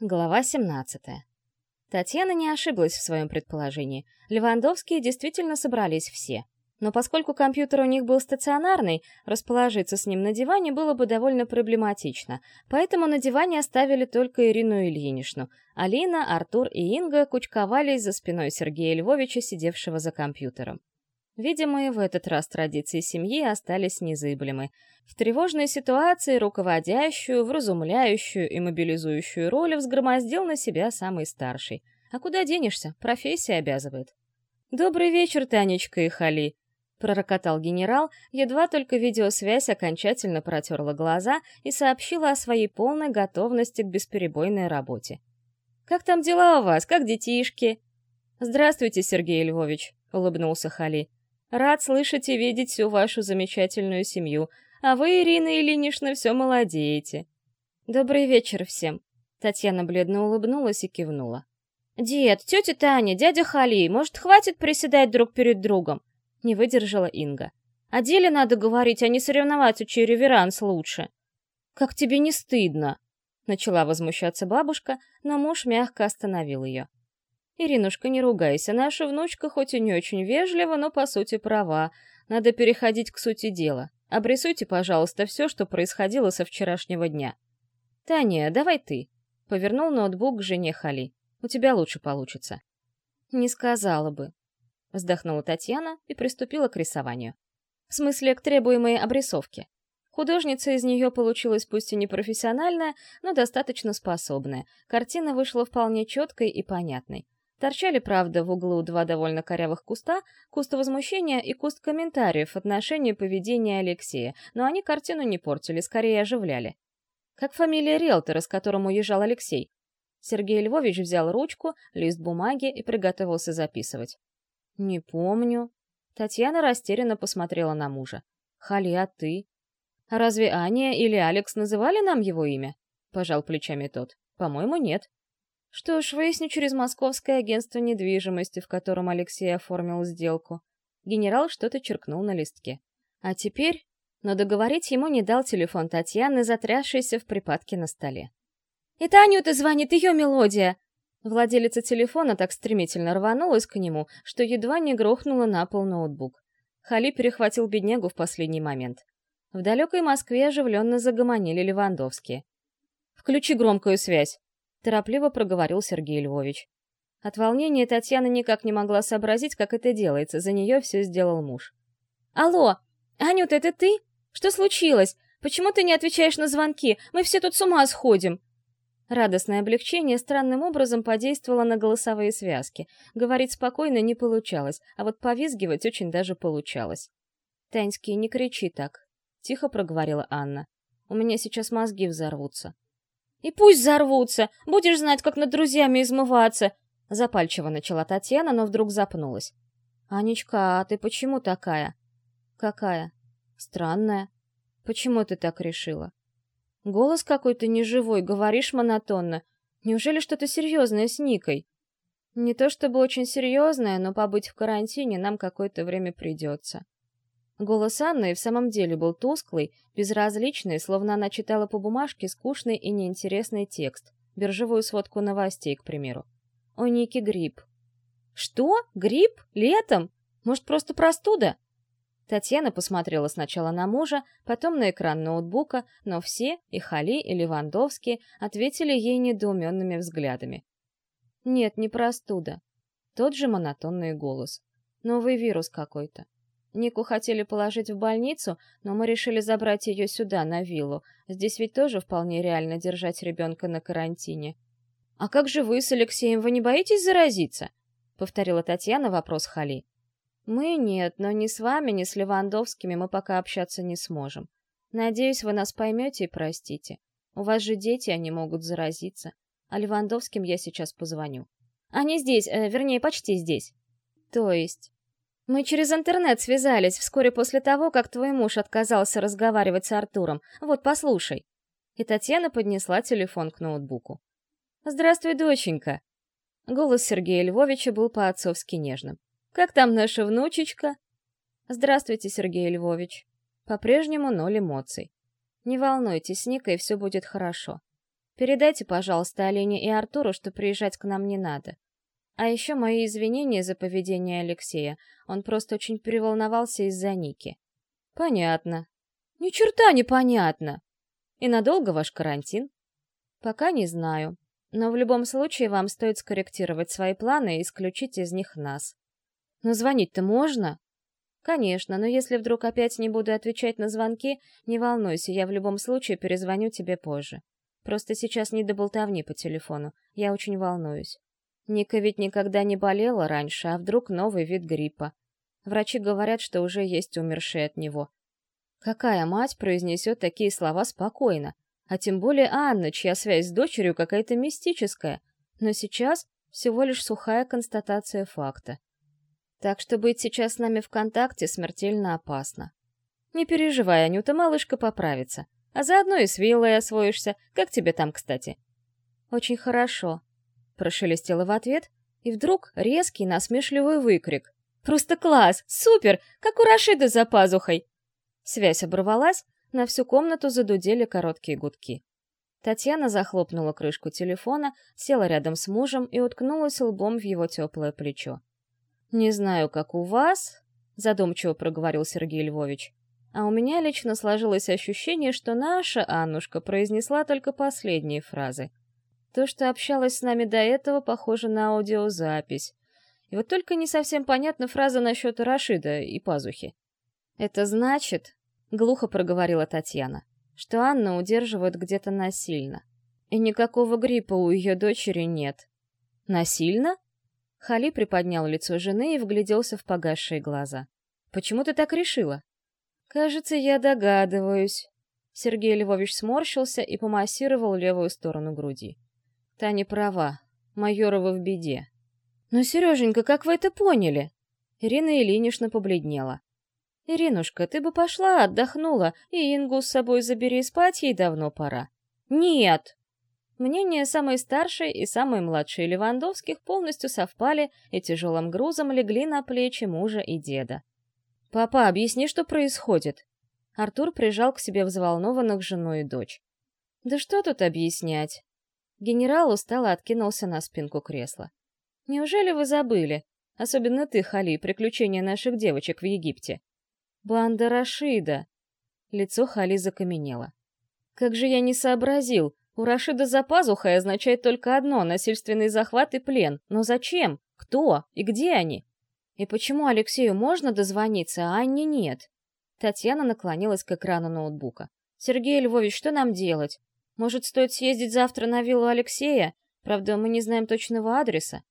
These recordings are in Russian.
Глава 17. Татьяна не ошиблась в своем предположении. Левандовские действительно собрались все. Но поскольку компьютер у них был стационарный, расположиться с ним на диване было бы довольно проблематично. Поэтому на диване оставили только Ирину Ильиничну. Алина, Артур и Инга кучковались за спиной Сергея Львовича, сидевшего за компьютером. Видимо, и в этот раз традиции семьи остались незыблемы. В тревожной ситуации руководящую, вразумляющую и мобилизующую роль взгромоздил на себя самый старший. А куда денешься? Профессия обязывает. «Добрый вечер, Танечка и Хали!» — пророкотал генерал, едва только видеосвязь окончательно протерла глаза и сообщила о своей полной готовности к бесперебойной работе. «Как там дела у вас? Как детишки?» «Здравствуйте, Сергей Львович», — улыбнулся Хали. Рад слышать и видеть всю вашу замечательную семью, а вы, Ирина Ильинична, все молодеете. Добрый вечер всем. Татьяна бледно улыбнулась и кивнула. «Дед, тетя Таня, дядя Хали, может, хватит приседать друг перед другом?» Не выдержала Инга. «О деле надо говорить, а не соревноваться, чей реверанс лучше». «Как тебе не стыдно?» Начала возмущаться бабушка, но муж мягко остановил ее. «Иринушка, не ругайся, наша внучка хоть и не очень вежлива, но по сути права. Надо переходить к сути дела. Обрисуйте, пожалуйста, все, что происходило со вчерашнего дня». «Таня, давай ты», — повернул ноутбук к жене Хали. «У тебя лучше получится». «Не сказала бы», — вздохнула Татьяна и приступила к рисованию. В смысле, к требуемой обрисовке. Художница из нее получилась пусть и не профессиональная, но достаточно способная. Картина вышла вполне четкой и понятной. Торчали, правда, в углу два довольно корявых куста, куст возмущения и куст комментариев в отношении поведения Алексея, но они картину не портили, скорее оживляли. Как фамилия риэлтора, с которым уезжал Алексей? Сергей Львович взял ручку, лист бумаги и приготовился записывать. «Не помню». Татьяна растерянно посмотрела на мужа. «Хали, а ты?» «А разве Аня или Алекс называли нам его имя?» Пожал плечами тот. «По-моему, нет». Что ж, выясню через московское агентство недвижимости, в котором Алексей оформил сделку. Генерал что-то черкнул на листке. А теперь... Но договорить ему не дал телефон Татьяны, затрясшейся в припадке на столе. «Это Анюта звонит, ее мелодия!» Владелица телефона так стремительно рванулась к нему, что едва не грохнула на пол ноутбук. Хали перехватил беднягу в последний момент. В далекой Москве оживленно загомонили Левандовские. «Включи громкую связь», торопливо проговорил Сергей Львович. От волнения Татьяна никак не могла сообразить, как это делается, за нее все сделал муж. «Алло! Анюта, это ты? Что случилось? Почему ты не отвечаешь на звонки? Мы все тут с ума сходим!» Радостное облегчение странным образом подействовало на голосовые связки. Говорить спокойно не получалось, а вот повизгивать очень даже получалось. «Таньский, не кричи так», — тихо проговорила Анна. «У меня сейчас мозги взорвутся». И пусть взорвутся, будешь знать, как над друзьями измываться!» Запальчиво начала Татьяна, но вдруг запнулась. «Анечка, а ты почему такая?» «Какая?» «Странная. Почему ты так решила?» «Голос какой-то неживой, говоришь монотонно. Неужели что-то серьезное с Никой?» «Не то чтобы очень серьезное, но побыть в карантине нам какое-то время придется». Голос Анны в самом деле был тусклый, безразличный, словно она читала по бумажке скучный и неинтересный текст, биржевую сводку новостей, к примеру. «О, Ники, грипп». «Что? Грипп? Летом? Может, просто простуда?» Татьяна посмотрела сначала на мужа, потом на экран ноутбука, но все, и Хали, и Левандовский, ответили ей недоуменными взглядами. «Нет, не простуда». Тот же монотонный голос. «Новый вирус какой-то». Нику хотели положить в больницу, но мы решили забрать ее сюда, на виллу. Здесь ведь тоже вполне реально держать ребенка на карантине. «А как же вы с Алексеем? Вы не боитесь заразиться?» — повторила Татьяна вопрос Хали. «Мы нет, но ни с вами, ни с Левандовскими мы пока общаться не сможем. Надеюсь, вы нас поймете и простите. У вас же дети, они могут заразиться. А Левандовским я сейчас позвоню. Они здесь, э, вернее, почти здесь. То есть, мы через интернет связались вскоре после того, как твой муж отказался разговаривать с Артуром. Вот, послушай. И Татьяна поднесла телефон к ноутбуку. «Здравствуй, доченька!» Голос Сергея Львовича был по-отцовски нежным. «Как там наша внучечка?» «Здравствуйте, Сергей Львович». По-прежнему ноль эмоций. «Не волнуйтесь, с Никой все будет хорошо». Передайте, пожалуйста, Олене и Артуру, что приезжать к нам не надо. А еще мои извинения за поведение Алексея. Он просто очень переволновался из-за Ники. Понятно. Ни черта не понятно. И надолго ваш карантин? Пока не знаю. Но в любом случае вам стоит скорректировать свои планы и исключить из них нас. Но звонить-то можно? Конечно, но если вдруг опять не буду отвечать на звонки, не волнуйся, я в любом случае перезвоню тебе позже. Просто сейчас не до болтовни по телефону, я очень волнуюсь. Ника ведь никогда не болела раньше, а вдруг новый вид гриппа. Врачи говорят, что уже есть умершие от него. Какая мать произнесет такие слова спокойно? А тем более Анна, чья связь с дочерью какая-то мистическая. Но сейчас всего лишь сухая констатация факта. Так что быть сейчас с нами в контакте смертельно опасно. Не переживай, Анюта, малышка поправится. А заодно и с виллой освоишься. Как тебе там, кстати? Очень хорошо. Прошелестела в ответ, и вдруг резкий насмешливый выкрик. «Просто класс! Супер! Как у Рашида за пазухой!» Связь оборвалась, на всю комнату задудели короткие гудки. Татьяна захлопнула крышку телефона, села рядом с мужем и уткнулась лбом в его теплое плечо. «Не знаю, как у вас», — задумчиво проговорил Сергей Львович, «а у меня лично сложилось ощущение, что наша Аннушка произнесла только последние фразы. То, что общалась с нами до этого, похоже на аудиозапись. И вот только не совсем понятна фраза насчет Рашида и пазухи. «Это значит, — глухо проговорила Татьяна, — что Анну удерживают где-то насильно. И никакого гриппа у ее дочери нет. Насильно? Хали приподнял лицо жены и вгляделся в погасшие глаза. «Почему ты так решила?» «Кажется, я догадываюсь». Сергей Львович сморщился и помассировал левую сторону груди. «Таня права. Майорова в беде». «Но, Сереженька, как вы это поняли?» Ирина Ильинична побледнела. «Иринушка, ты бы пошла, отдохнула, и Ингу с собой забери, спать ей давно пора». «Нет!» Мнения самой старшей и самой младшей Левандовских полностью совпали и тяжелым грузом легли на плечи мужа и деда. «Папа, объясни, что происходит?» Артур прижал к себе взволнованных жену и дочь. «Да что тут объяснять?» Генерал устало откинулся на спинку кресла. «Неужели вы забыли? Особенно ты, Хали, приключения наших девочек в Египте. Банда Рашида!» Лицо Хали закаменело. «Как же я не сообразил! У Рашида за пазухой означает только одно — насильственный захват и плен. Но зачем? Кто? И где они? И почему Алексею можно дозвониться, а Анне нет?» Татьяна наклонилась к экрану ноутбука. «Сергей Львович, что нам делать? Может, стоит съездить завтра на виллу Алексея? Правда, мы не знаем точного адреса».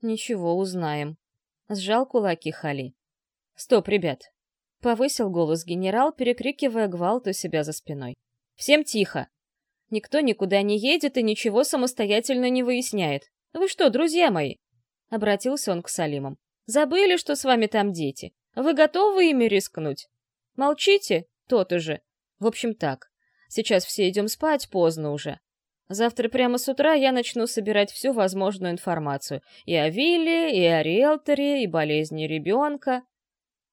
«Ничего, узнаем». Сжал кулаки Хали. «Стоп, ребят, Повысил голос генерал, перекрикивая гвалт у себя за спиной. «Всем тихо! Никто никуда не едет и ничего самостоятельно не выясняет. Вы что, друзья мои?» Обратился он к Салимам. «Забыли, что с вами там дети? Вы готовы ими рискнуть? Молчите? То-то же. В общем так, сейчас все идем спать, поздно уже. Завтра прямо с утра я начну собирать всю возможную информацию. И о вилле, и о риэлторе, и болезни ребенка.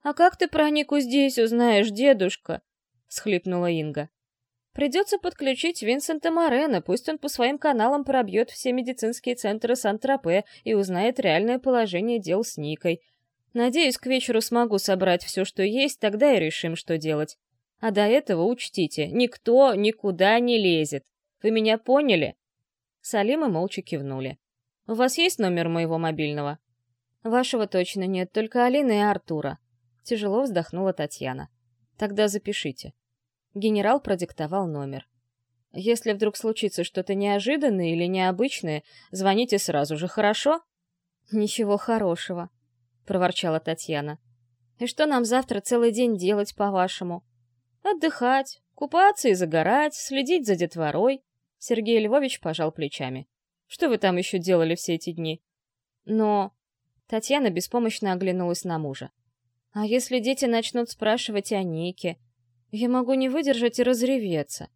«А как ты про Нику здесь узнаешь, дедушка?» — схлипнула Инга. «Придется подключить Винсента Морена, пусть он по своим каналам пробьет все медицинские центры Сан-Тропе и узнает реальное положение дел с Никой. Надеюсь, к вечеру смогу собрать все, что есть, тогда и решим, что делать. А до этого учтите, никто никуда не лезет. Вы меня поняли?» Салимы молча кивнули. «У вас есть номер моего мобильного?» «Вашего точно нет, только Алины и Артура», Тяжело вздохнула Татьяна. Тогда запишите. Генерал продиктовал номер. Если вдруг случится что-то неожиданное или необычное, звоните сразу же, хорошо? Ничего хорошего, проворчала Татьяна. И что нам завтра целый день делать, по-вашему? Отдыхать, купаться и загорать, следить за детворой. Сергей Львович пожал плечами. Что вы там еще делали все эти дни? Но... Татьяна беспомощно оглянулась на мужа. А если дети начнут спрашивать о Нике? Я могу не выдержать и разреветься.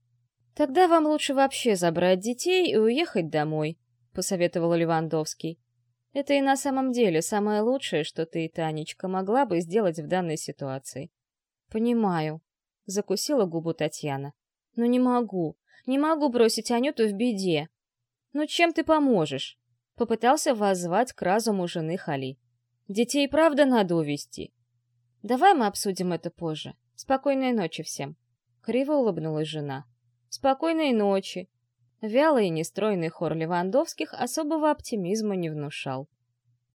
Тогда вам лучше вообще забрать детей и уехать домой, посоветовал Левандовский. Это и на самом деле самое лучшее, что ты, Танечка, могла бы сделать в данной ситуации. Понимаю, закусила губу Татьяна. Но не могу. Не могу бросить Анюту в беде. Ну чем ты поможешь? Попытался воззвать к разуму жены Хали. Детей правда надо увести. Давай мы обсудим это позже. Спокойной ночи всем. Криво улыбнулась жена. Спокойной ночи. Вялый и нестройный хор Левандовских особого оптимизма не внушал.